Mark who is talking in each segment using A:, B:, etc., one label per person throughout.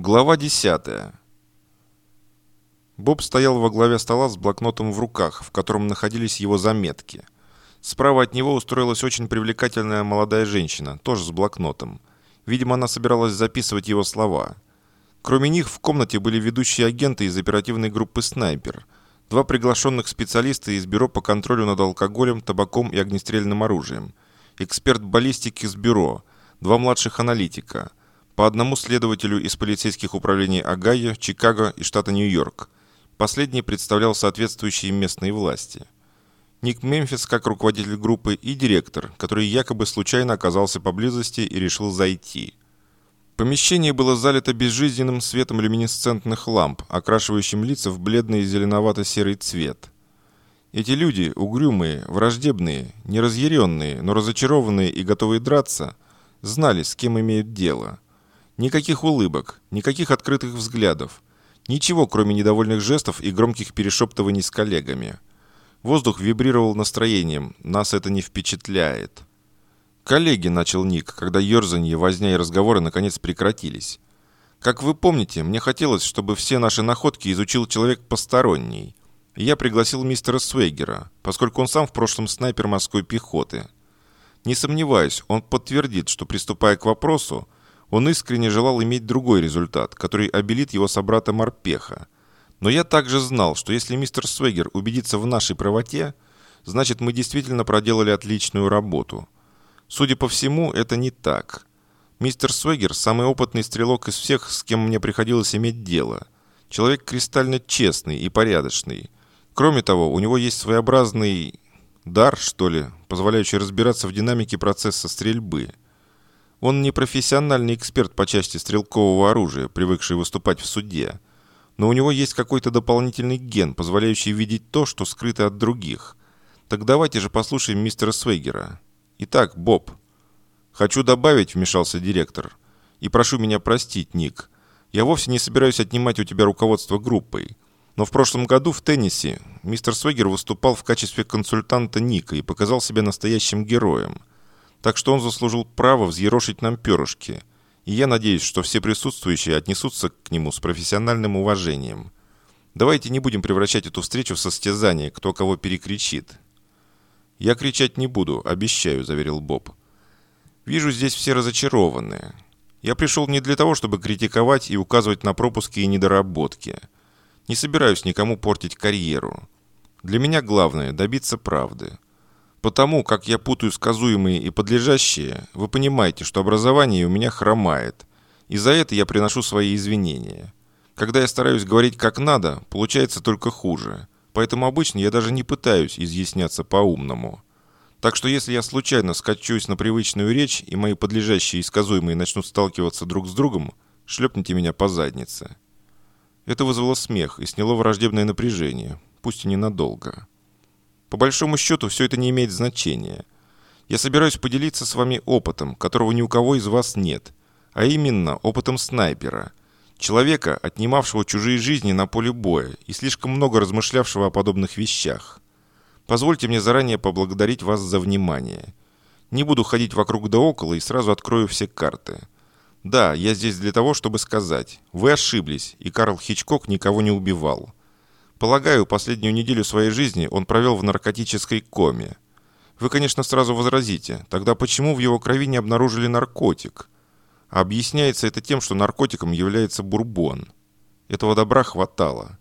A: Глава 10. Боб стоял во главе стола с блокнотом в руках, в котором находились его заметки. Справа от него устроилась очень привлекательная молодая женщина, тоже с блокнотом. Видимо, она собиралась записывать его слова. Кроме них в комнате были ведущие агенты из оперативной группы «Снайпер», два приглашенных специалиста из бюро по контролю над алкоголем, табаком и огнестрельным оружием, эксперт баллистики из бюро, два младших аналитика – по одному следователю из полицейских управлений Огайо, Чикаго и штата Нью-Йорк. Последний представлял соответствующие местные власти. Ник Мемфис как руководитель группы и директор, который якобы случайно оказался поблизости и решил зайти. Помещение было залито безжизненным светом люминесцентных ламп, окрашивающим лица в бледный зеленовато-серый цвет. Эти люди, угрюмые, враждебные, неразъяренные, но разочарованные и готовые драться, знали, с кем имеют дело – Никаких улыбок, никаких открытых взглядов. Ничего, кроме недовольных жестов и громких перешептываний с коллегами. Воздух вибрировал настроением, нас это не впечатляет. «Коллеги», — начал Ник, когда ерзанье, возня и разговоры наконец прекратились. «Как вы помните, мне хотелось, чтобы все наши находки изучил человек посторонний. я пригласил мистера Свейгера, поскольку он сам в прошлом снайпер морской пехоты. Не сомневаюсь, он подтвердит, что, приступая к вопросу, он искренне желал иметь другой результат, который обелит его собрата Морпеха. Но я также знал, что если мистер Свегер убедится в нашей правоте, значит мы действительно проделали отличную работу. Судя по всему, это не так. Мистер Свегер – самый опытный стрелок из всех, с кем мне приходилось иметь дело. Человек кристально честный и порядочный. Кроме того, у него есть своеобразный дар, что ли, позволяющий разбираться в динамике процесса стрельбы – он не профессиональный эксперт по части стрелкового оружия, привыкший выступать в суде. Но у него есть какой-то дополнительный ген, позволяющий видеть то, что скрыто от других. Так давайте же послушаем мистера Свейгера. Итак, Боб. Хочу добавить, вмешался директор. И прошу меня простить, Ник. Я вовсе не собираюсь отнимать у тебя руководство группой. Но в прошлом году в теннисе мистер Свегер выступал в качестве консультанта Ника и показал себя настоящим героем – так что он заслужил право взъерошить нам перышки. И я надеюсь, что все присутствующие отнесутся к нему с профессиональным уважением. Давайте не будем превращать эту встречу в состязание, кто кого перекричит. «Я кричать не буду, обещаю», — заверил Боб. «Вижу, здесь все разочарованные. Я пришел не для того, чтобы критиковать и указывать на пропуски и недоработки. Не собираюсь никому портить карьеру. Для меня главное — добиться правды. Потому как я путаю сказуемые и подлежащие, вы понимаете, что образование у меня хромает. И за это я приношу свои извинения. Когда я стараюсь говорить как надо, получается только хуже. Поэтому обычно я даже не пытаюсь изъясняться по-умному. Так что если я случайно скачусь на привычную речь, и мои подлежащие и сказуемые начнут сталкиваться друг с другом, шлепните меня по заднице. Это вызвало смех и сняло враждебное напряжение, пусть и ненадолго. По большому счету, все это не имеет значения. Я собираюсь поделиться с вами опытом, которого ни у кого из вас нет, а именно опытом снайпера. Человека, отнимавшего чужие жизни на поле боя и слишком много размышлявшего о подобных вещах. Позвольте мне заранее поблагодарить вас за внимание. Не буду ходить вокруг да около и сразу открою все карты. Да, я здесь для того, чтобы сказать, вы ошиблись, и Карл Хичкок никого не убивал. Полагаю, последнюю неделю своей жизни он провел в наркотической коме. Вы, конечно, сразу возразите, тогда почему в его крови не обнаружили наркотик? Объясняется это тем, что наркотиком является бурбон. Этого добра хватало.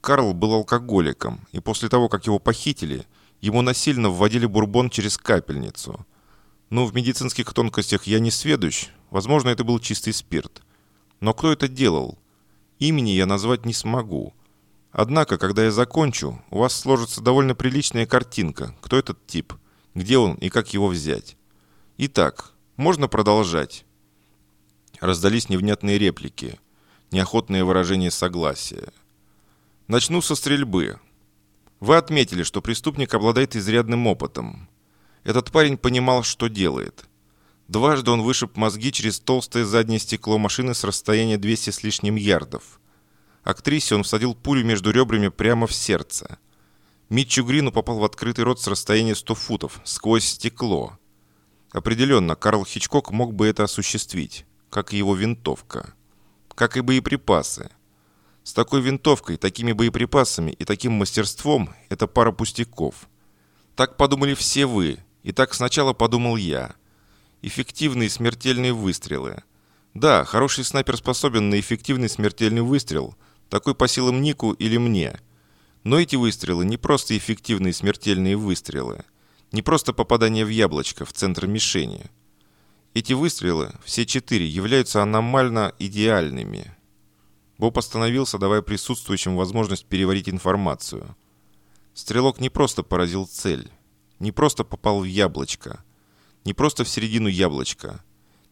A: Карл был алкоголиком, и после того, как его похитили, ему насильно вводили бурбон через капельницу. Ну, в медицинских тонкостях я не сведущ, возможно, это был чистый спирт. Но кто это делал? Имени я назвать не смогу. Однако, когда я закончу, у вас сложится довольно приличная картинка, кто этот тип, где он и как его взять. Итак, можно продолжать. Раздались невнятные реплики, неохотные выражения согласия. Начну со стрельбы. Вы отметили, что преступник обладает изрядным опытом. Этот парень понимал, что делает. Дважды он вышиб мозги через толстое заднее стекло машины с расстояния 200 с лишним ярдов – Актрисе он всадил пулю между ребрами прямо в сердце. Митчу Грину попал в открытый рот с расстояния 100 футов, сквозь стекло. Определенно, Карл Хичкок мог бы это осуществить, как и его винтовка. как и боеприпасы. С такой винтовкой, такими боеприпасами и таким мастерством это пара пустяков. Так подумали все вы, и так сначала подумал я. Эффективные смертельные выстрелы. Да, хороший снайпер способен на эффективный смертельный выстрел, такой по силам Нику или мне. Но эти выстрелы не просто эффективные смертельные выстрелы. Не просто попадание в яблочко, в центр мишени. Эти выстрелы, все четыре, являются аномально идеальными. Боб остановился, давая присутствующим возможность переварить информацию. Стрелок не просто поразил цель, не просто попал в яблочко, не просто в середину яблочка,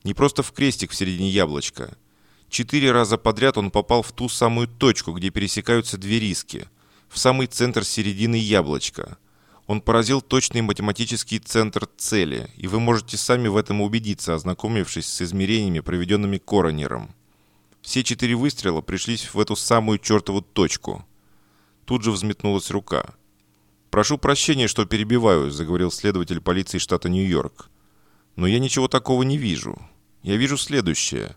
A: не просто в крестик в середине яблочка. Четыре раза подряд он попал в ту самую точку, где пересекаются две риски, в самый центр середины яблочка – он поразил точный математический центр цели, и вы можете сами в этом убедиться, ознакомившись с измерениями, проведенными коронером. Все четыре выстрела пришлись в эту самую чертову точку. Тут же взметнулась рука. «Прошу прощения, что перебиваю», — заговорил следователь полиции штата Нью-Йорк. «Но я ничего такого не вижу. Я вижу следующее.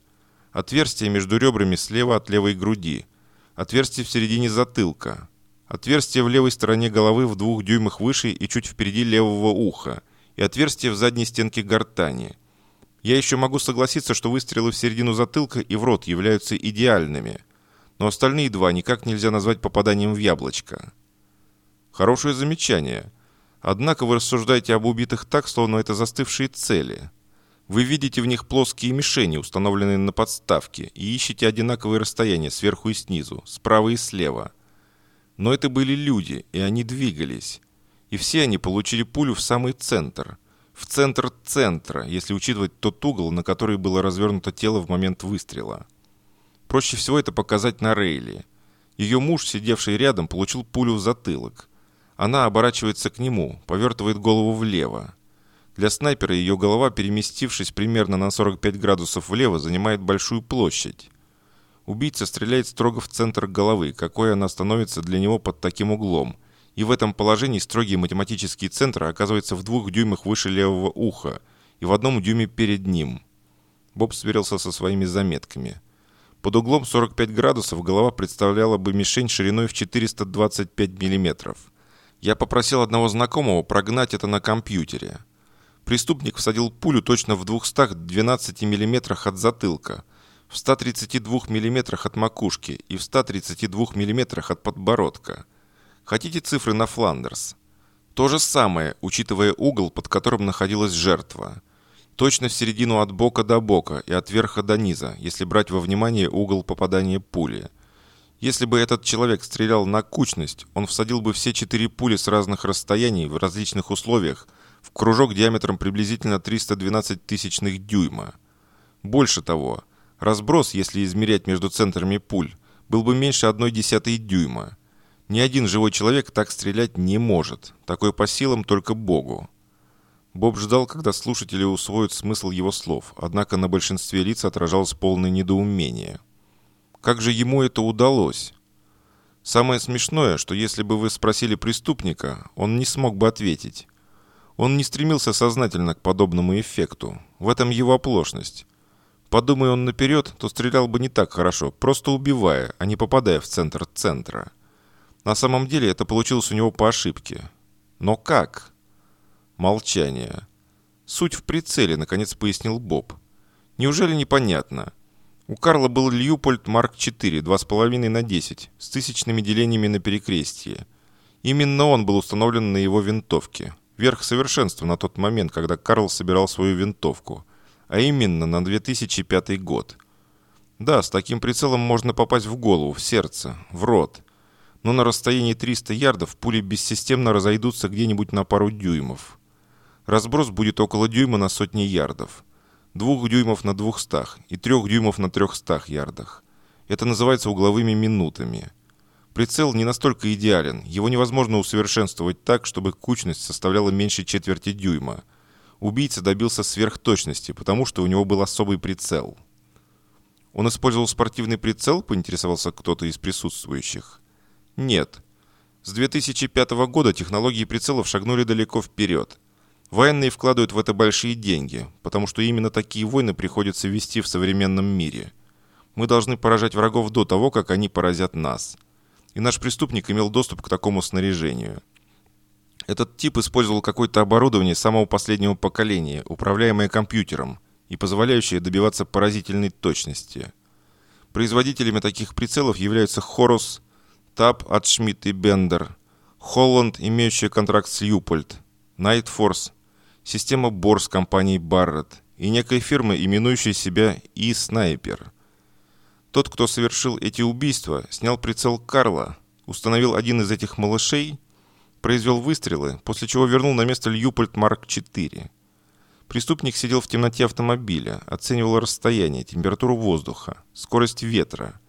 A: Отверстие между ребрами слева от левой груди. Отверстие в середине затылка. Отверстие в левой стороне головы в двух дюймах выше и чуть впереди левого уха. И отверстие в задней стенке гортани. Я еще могу согласиться, что выстрелы в середину затылка и в рот являются идеальными. Но остальные два никак нельзя назвать попаданием в яблочко. Хорошее замечание. Однако вы рассуждаете об убитых так, словно это застывшие цели. Вы видите в них плоские мишени, установленные на подставке, и ищете одинаковые расстояния сверху и снизу, справа и слева – но это были люди, и они двигались. И все они получили пулю в самый центр. В центр центра, если учитывать тот угол, на который было развернуто тело в момент выстрела. Проще всего это показать на Рейли. Ее муж, сидевший рядом, получил пулю в затылок. Она оборачивается к нему, повертывает голову влево. Для снайпера ее голова, переместившись примерно на 45 градусов влево, занимает большую площадь. Убийца стреляет строго в центр головы, какой она становится для него под таким углом. И в этом положении строгий математический центр оказывается в двух дюймах выше левого уха и в одном дюйме перед ним. Боб сверился со своими заметками. Под углом 45 градусов голова представляла бы мишень шириной в 425 миллиметров. Я попросил одного знакомого прогнать это на компьютере. Преступник всадил пулю точно в 212 миллиметрах от затылка – в 132 мм от макушки и в 132 мм от подбородка. Хотите цифры на Фландерс? То же самое, учитывая угол, под которым находилась жертва. Точно в середину от бока до бока и от верха до низа, если брать во внимание угол попадания пули. Если бы этот человек стрелял на кучность, он всадил бы все четыре пули с разных расстояний в различных условиях в кружок диаметром приблизительно 312 тысячных дюйма. Больше того, Разброс, если измерять между центрами пуль, был бы меньше одной десятой дюйма. Ни один живой человек так стрелять не может. Такое по силам только Богу. Боб ждал, когда слушатели усвоят смысл его слов, однако на большинстве лиц отражалось полное недоумение. Как же ему это удалось? Самое смешное, что если бы вы спросили преступника, он не смог бы ответить. Он не стремился сознательно к подобному эффекту. В этом его оплошность. Подумай он наперед, то стрелял бы не так хорошо, просто убивая, а не попадая в центр центра. На самом деле это получилось у него по ошибке. Но как? Молчание. Суть в прицеле, наконец пояснил Боб. Неужели непонятно? У Карла был Льюпольд Марк 4, 2,5 на 10, с тысячными делениями на перекрестие. Именно он был установлен на его винтовке. Верх совершенства на тот момент, когда Карл собирал свою винтовку – а именно на 2005 год. Да, с таким прицелом можно попасть в голову, в сердце, в рот. Но на расстоянии 300 ярдов пули бессистемно разойдутся где-нибудь на пару дюймов. Разброс будет около дюйма на сотни ярдов. Двух дюймов на двухстах и трех дюймов на трехстах ярдах. Это называется угловыми минутами. Прицел не настолько идеален, его невозможно усовершенствовать так, чтобы кучность составляла меньше четверти дюйма – убийца добился сверхточности, потому что у него был особый прицел. Он использовал спортивный прицел, поинтересовался кто-то из присутствующих. Нет. С 2005 года технологии прицелов шагнули далеко вперед. Военные вкладывают в это большие деньги, потому что именно такие войны приходится вести в современном мире. Мы должны поражать врагов до того, как они поразят нас. И наш преступник имел доступ к такому снаряжению. Этот тип использовал какое-то оборудование самого последнего поколения, управляемое компьютером и позволяющее добиваться поразительной точности. Производителями таких прицелов являются Хорус, Таб от Шмидт и Бендер, Холланд, имеющая контракт с Юпольд, Найтфорс, система Борс компании Барретт и некая фирма, именующая себя И-Снайпер. Тот, кто совершил эти убийства, снял прицел Карла, установил один из этих малышей, произвел выстрелы, после чего вернул на место Льюпольд Марк-4. Преступник сидел в темноте автомобиля, оценивал расстояние, температуру воздуха, скорость ветра.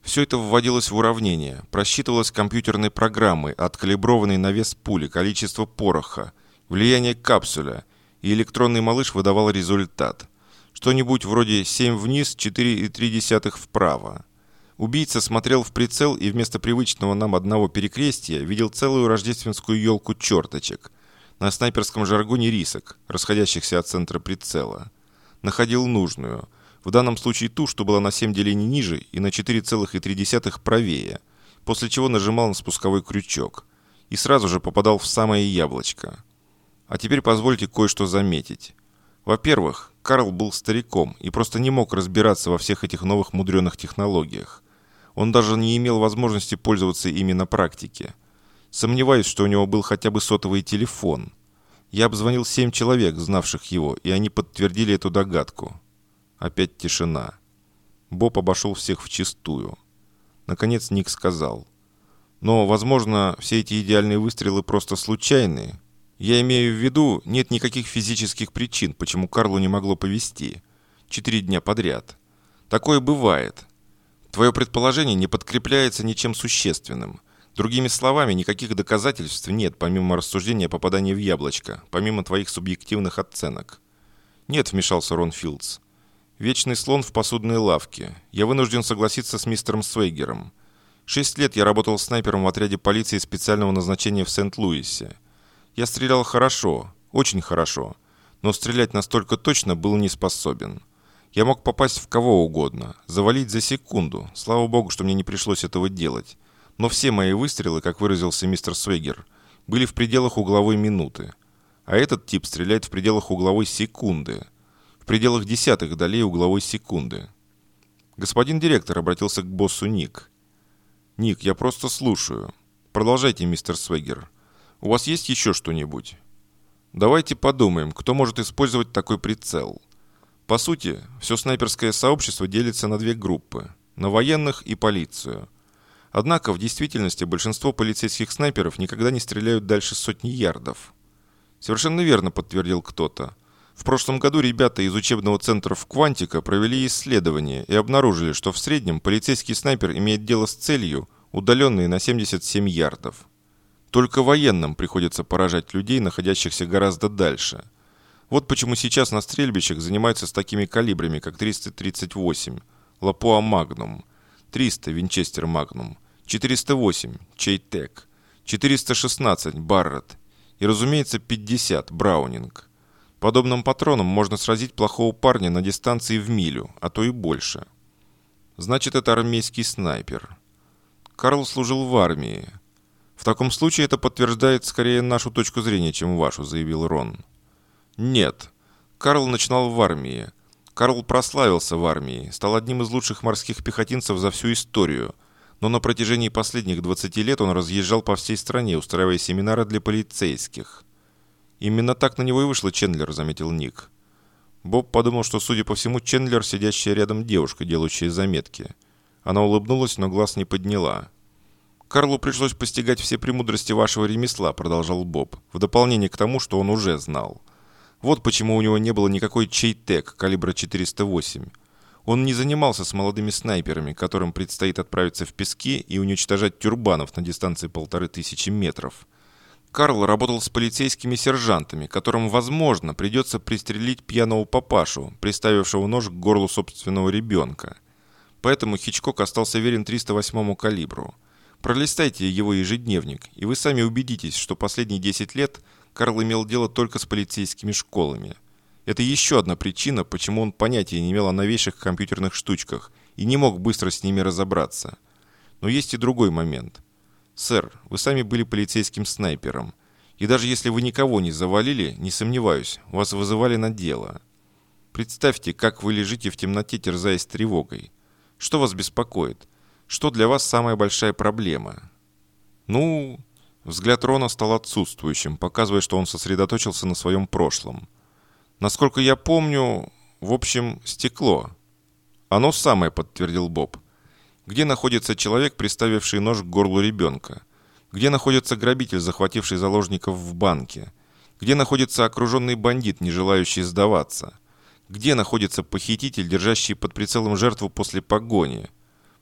A: Все это вводилось в уравнение, просчитывалось компьютерной программой, откалиброванной на вес пули, количество пороха, влияние капсуля, и электронный малыш выдавал результат. Что-нибудь вроде 7 вниз, 4,3 вправо. Убийца смотрел в прицел и вместо привычного нам одного перекрестия видел целую рождественскую елку черточек – на снайперском жаргоне рисок, расходящихся от центра прицела. Находил нужную, в данном случае ту, что была на 7 делений ниже и на 4,3 правее, после чего нажимал на спусковой крючок и сразу же попадал в самое яблочко. А теперь позвольте кое-что заметить. Во-первых, Карл был стариком и просто не мог разбираться во всех этих новых мудреных технологиях. Он даже не имел возможности пользоваться ими на практике – Сомневаюсь, что у него был хотя бы сотовый телефон. Я обзвонил семь человек, знавших его, и они подтвердили эту догадку. Опять тишина. Боб обошел всех вчистую. Наконец Ник сказал. Но, возможно, все эти идеальные выстрелы просто случайные. Я имею в виду, нет никаких физических причин, почему Карлу не могло повести. Четыре дня подряд. Такое бывает. Твое предположение не подкрепляется ничем существенным. Другими словами, никаких доказательств нет, помимо рассуждения о попадании в яблочко, помимо твоих субъективных оценок. Нет, вмешался Рон Филдс. Вечный слон в посудной лавке. Я вынужден согласиться с мистером Свейгером. Шесть лет я работал снайпером в отряде полиции специального назначения в Сент-Луисе. Я стрелял хорошо, очень хорошо, но стрелять настолько точно был не способен. Я мог попасть в кого угодно, завалить за секунду. Слава богу, что мне не пришлось этого делать. Но все мои выстрелы, как выразился мистер Свегер, были в пределах угловой минуты. А этот тип стреляет в пределах угловой секунды. В пределах десятых долей угловой секунды. Господин директор обратился к боссу Ник. «Ник, я просто слушаю. Продолжайте, мистер Свегер. У вас есть еще что-нибудь?» «Давайте подумаем, кто может использовать такой прицел». По сути, все снайперское сообщество делится на две группы – на военных и полицию – Однако в действительности большинство полицейских снайперов никогда не стреляют дальше сотни ярдов. Совершенно верно подтвердил кто-то. В прошлом году ребята из учебного центра в Квантика провели исследование и обнаружили, что в среднем полицейский снайпер имеет дело с целью, удаленной на 77 ярдов. Только военным приходится поражать людей, находящихся гораздо дальше. Вот почему сейчас на стрельбищах занимаются с такими калибрами, как 338, Lapua Magnum – 300 Winchester Magnum, 408 CheyTac, 416 Barrett и, разумеется, 50 Браунинг. Подобным патроном можно сразить плохого парня на дистанции в милю, а то и больше. Значит, это армейский снайпер. Карл служил в армии. В таком случае это подтверждает скорее нашу точку зрения, чем вашу, заявил Рон. Нет. Карл начинал в армии, Карл прославился в армии, стал одним из лучших морских пехотинцев за всю историю, но на протяжении последних 20 лет он разъезжал по всей стране, устраивая семинары для полицейских. «Именно так на него и вышла Чендлер», — заметил Ник. Боб подумал, что, судя по всему, Чендлер, сидящая рядом девушка, делающая заметки. Она улыбнулась, но глаз не подняла. «Карлу пришлось постигать все премудрости вашего ремесла», — продолжал Боб, в дополнение к тому, что он уже знал. Вот почему у него не было никакой чейтек калибра 408. Он не занимался с молодыми снайперами, которым предстоит отправиться в пески и уничтожать тюрбанов на дистанции полторы тысячи метров. Карл работал с полицейскими сержантами, которым, возможно, придется пристрелить пьяного папашу, приставившего нож к горлу собственного ребенка. Поэтому Хичкок остался верен 308-му калибру. Пролистайте его ежедневник, и вы сами убедитесь, что последние 10 лет – Карл имел дело только с полицейскими школами. Это еще одна причина, почему он понятия не имел о новейших компьютерных штучках и не мог быстро с ними разобраться. Но есть и другой момент. Сэр, вы сами были полицейским снайпером. И даже если вы никого не завалили, не сомневаюсь, вас вызывали на дело. Представьте, как вы лежите в темноте, терзаясь тревогой. Что вас беспокоит? Что для вас самая большая проблема? Ну, взгляд Рона стал отсутствующим, показывая, что он сосредоточился на своем прошлом. Насколько я помню, в общем, стекло. Оно самое, подтвердил Боб. Где находится человек, приставивший нож к горлу ребенка? Где находится грабитель, захвативший заложников в банке? Где находится окруженный бандит, не желающий сдаваться? Где находится похититель, держащий под прицелом жертву после погони?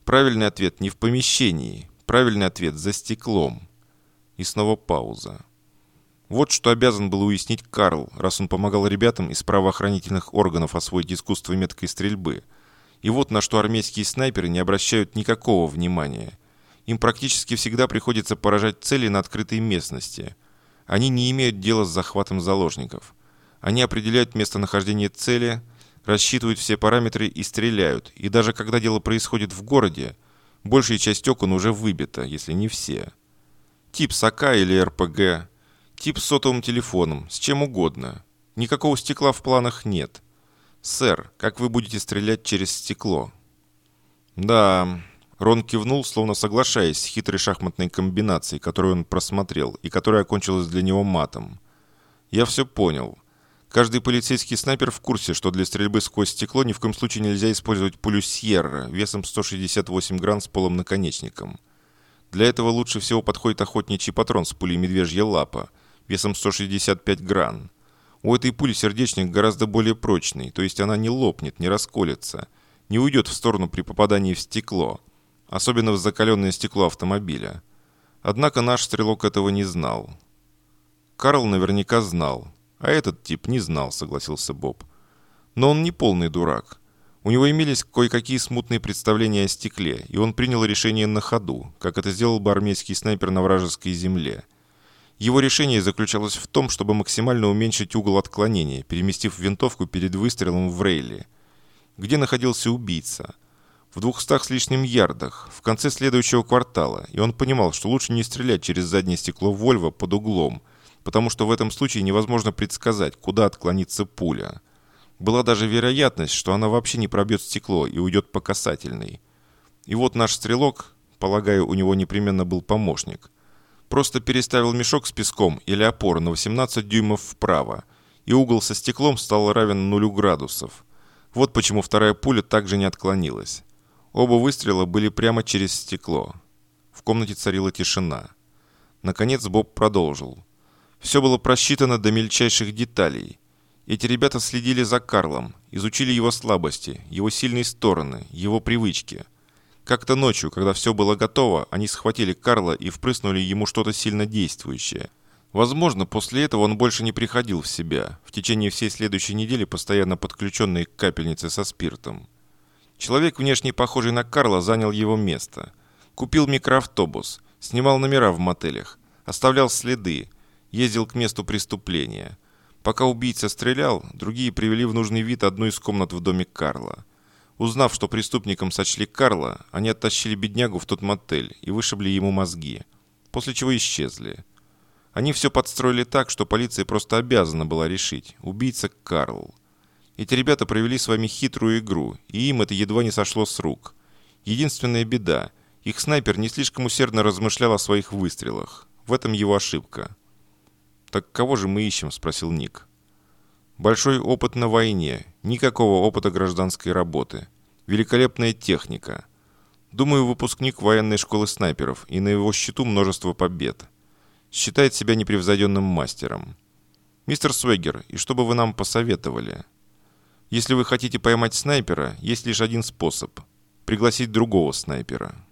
A: Правильный ответ не в помещении. Правильный ответ за стеклом. И снова пауза. Вот что обязан был уяснить Карл, раз он помогал ребятам из правоохранительных органов освоить искусство меткой стрельбы. И вот на что армейские снайперы не обращают никакого внимания. Им практически всегда приходится поражать цели на открытой местности. Они не имеют дела с захватом заложников. Они определяют местонахождение цели, рассчитывают все параметры и стреляют. И даже когда дело происходит в городе, большая часть окон уже выбита, если не все. Тип САКа или РПГ – Тип с сотовым телефоном, с чем угодно. Никакого стекла в планах нет. Сэр, как вы будете стрелять через стекло? Да, Рон кивнул, словно соглашаясь с хитрой шахматной комбинацией, которую он просмотрел, и которая окончилась для него матом. Я все понял. Каждый полицейский снайпер в курсе, что для стрельбы сквозь стекло ни в коем случае нельзя использовать пулю Сьерра весом 168 грамм с полым наконечником. Для этого лучше всего подходит охотничий патрон с пулей медвежья лапа – весом 165 гран. У этой пули сердечник гораздо более прочный, то есть она не лопнет, не расколется, не уйдет в сторону при попадании в стекло, особенно в закаленное стекло автомобиля. Однако наш стрелок этого не знал. Карл наверняка знал, а этот тип не знал, согласился Боб. Но он не полный дурак. У него имелись кое-какие смутные представления о стекле, и он принял решение на ходу, как это сделал бы армейский снайпер на вражеской земле – его решение заключалось в том, чтобы максимально уменьшить угол отклонения, переместив винтовку перед выстрелом в рейли. Где находился убийца? В двухстах с лишним ярдах, в конце следующего квартала, и он понимал, что лучше не стрелять через заднее стекло Вольва под углом, потому что в этом случае невозможно предсказать, куда отклонится пуля. Была даже вероятность, что она вообще не пробьет стекло и уйдет по касательной. И вот наш стрелок, полагаю, у него непременно был помощник – Просто переставил мешок с песком или опору на 18 дюймов вправо, и угол со стеклом стал равен нулю градусов. Вот почему вторая пуля также не отклонилась. Оба выстрела были прямо через стекло. В комнате царила тишина. Наконец Боб продолжил. Все было просчитано до мельчайших деталей. Эти ребята следили за Карлом, изучили его слабости, его сильные стороны, его привычки – как-то ночью, когда все было готово, они схватили Карла и впрыснули ему что-то сильно действующее. Возможно, после этого он больше не приходил в себя, в течение всей следующей недели постоянно подключенный к капельнице со спиртом. Человек, внешне похожий на Карла, занял его место. Купил микроавтобус, снимал номера в мотелях, оставлял следы, ездил к месту преступления. Пока убийца стрелял, другие привели в нужный вид одну из комнат в доме Карла – Узнав, что преступником сочли Карла, они оттащили беднягу в тот мотель и вышибли ему мозги, после чего исчезли. Они все подстроили так, что полиция просто обязана была решить – убийца Карл. Эти ребята провели с вами хитрую игру, и им это едва не сошло с рук. Единственная беда – их снайпер не слишком усердно размышлял о своих выстрелах. В этом его ошибка. «Так кого же мы ищем?» – спросил Ник. Большой опыт на войне, никакого опыта гражданской работы. Великолепная техника. Думаю, выпускник военной школы снайперов, и на его счету множество побед. Считает себя непревзойденным мастером. Мистер Свегер, и что бы вы нам посоветовали? Если вы хотите поймать снайпера, есть лишь один способ – пригласить другого снайпера –